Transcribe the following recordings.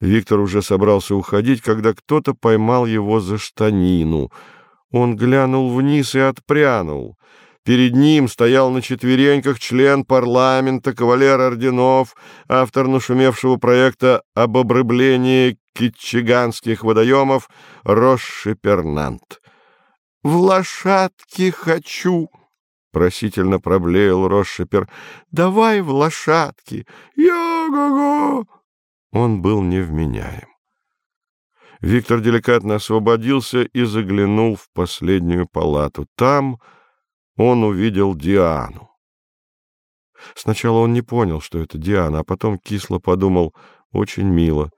Виктор уже собрался уходить, когда кто-то поймал его за штанину. Он глянул вниз и отпрянул. Перед ним стоял на четвереньках член парламента, кавалер орденов, автор нашумевшего проекта об обрыблении китчиганских водоемов Роши Пернант. «В лошадки хочу!» — просительно проблеял Рошипер. «Давай в лошадки! Я-го-го!» Он был невменяем. Виктор деликатно освободился и заглянул в последнюю палату. Там он увидел Диану. Сначала он не понял, что это Диана, а потом кисло подумал «очень мило».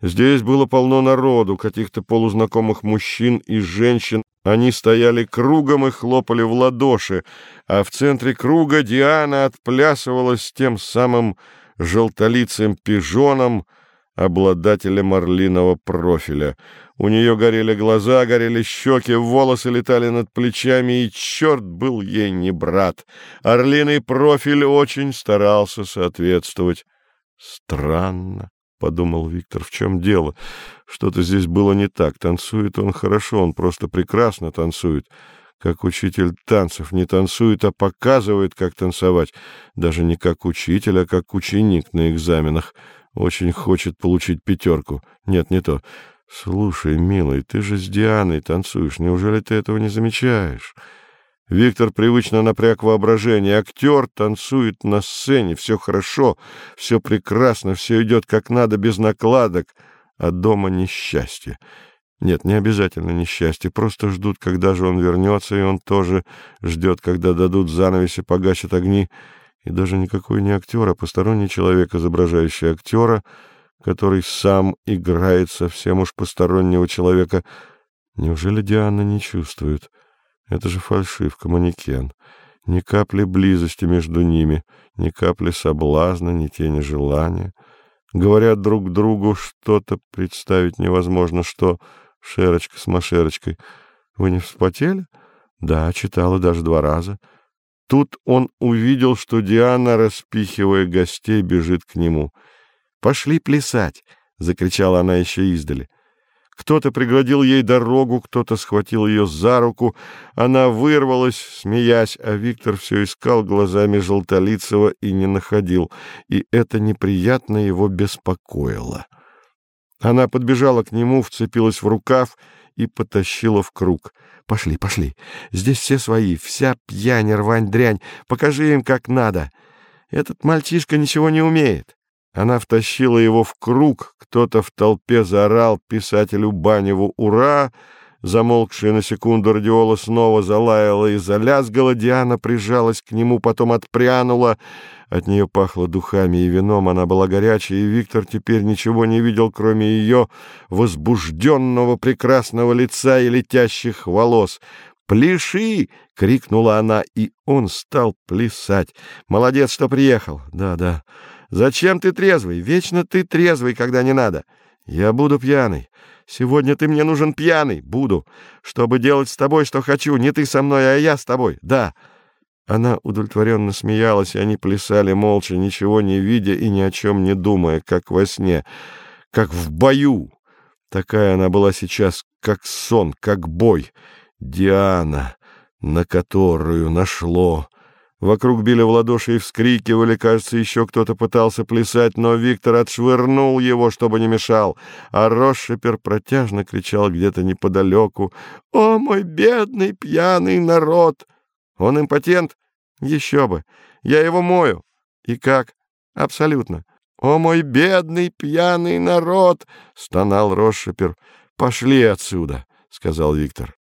Здесь было полно народу, каких-то полузнакомых мужчин и женщин. Они стояли кругом и хлопали в ладоши, а в центре круга Диана отплясывала с тем самым желтолицым пижоном, обладателем орлиного профиля. У нее горели глаза, горели щеки, волосы летали над плечами, и черт был ей не брат. Орлиный профиль очень старался соответствовать. Странно. — подумал Виктор, — в чем дело? Что-то здесь было не так. Танцует он хорошо, он просто прекрасно танцует как учитель танцев, не танцует, а показывает, как танцевать. Даже не как учитель, а как ученик на экзаменах. Очень хочет получить пятерку. Нет, не то. Слушай, милый, ты же с Дианой танцуешь. Неужели ты этого не замечаешь? Виктор привычно напряг воображение. Актер танцует на сцене, все хорошо, все прекрасно, все идет как надо, без накладок, а дома несчастье. Нет, не обязательно несчастье, просто ждут, когда же он вернется, и он тоже ждет, когда дадут занавеси, погасят огни. И даже никакой не актер, а посторонний человек, изображающий актера, который сам играет совсем уж постороннего человека. Неужели Диана не чувствует? Это же фальшивка, манекен. Ни капли близости между ними, ни капли соблазна, ни тени желания. Говорят друг другу что-то, представить невозможно, что... Шерочка с Машерочкой. Вы не вспотели? Да, читала даже два раза. Тут он увидел, что Диана, распихивая гостей, бежит к нему. «Пошли плясать!» — закричала она еще издали. Кто-то преградил ей дорогу, кто-то схватил ее за руку. Она вырвалась, смеясь, а Виктор все искал глазами Желтолицева и не находил, и это неприятно его беспокоило. Она подбежала к нему, вцепилась в рукав и потащила в круг. «Пошли, пошли. Здесь все свои, вся пьянь, рвань, дрянь. Покажи им, как надо. Этот мальчишка ничего не умеет». Она втащила его в круг, кто-то в толпе заорал писателю Баневу «Ура!», Замолкшая на секунду радиола снова залаяла и залязгала, Диана прижалась к нему, потом отпрянула. От нее пахло духами и вином, она была горячая, и Виктор теперь ничего не видел, кроме ее возбужденного прекрасного лица и летящих волос. «Пляши!» — крикнула она, и он стал плясать. «Молодец, что приехал!» «Да, да. Зачем ты трезвый? Вечно ты трезвый, когда не надо!» «Я буду пьяный. Сегодня ты мне нужен пьяный. Буду. Чтобы делать с тобой, что хочу. Не ты со мной, а я с тобой. Да». Она удовлетворенно смеялась, и они плясали молча, ничего не видя и ни о чем не думая, как во сне, как в бою. Такая она была сейчас, как сон, как бой. Диана, на которую нашло Вокруг били в ладоши и вскрикивали, кажется, еще кто-то пытался плясать, но Виктор отшвырнул его, чтобы не мешал, а Рошипер протяжно кричал где-то неподалеку «О, мой бедный пьяный народ!» «Он импотент? Еще бы! Я его мою!» «И как?» «Абсолютно!» «О, мой бедный пьяный народ!» — стонал Рошипер. «Пошли отсюда!» — сказал Виктор.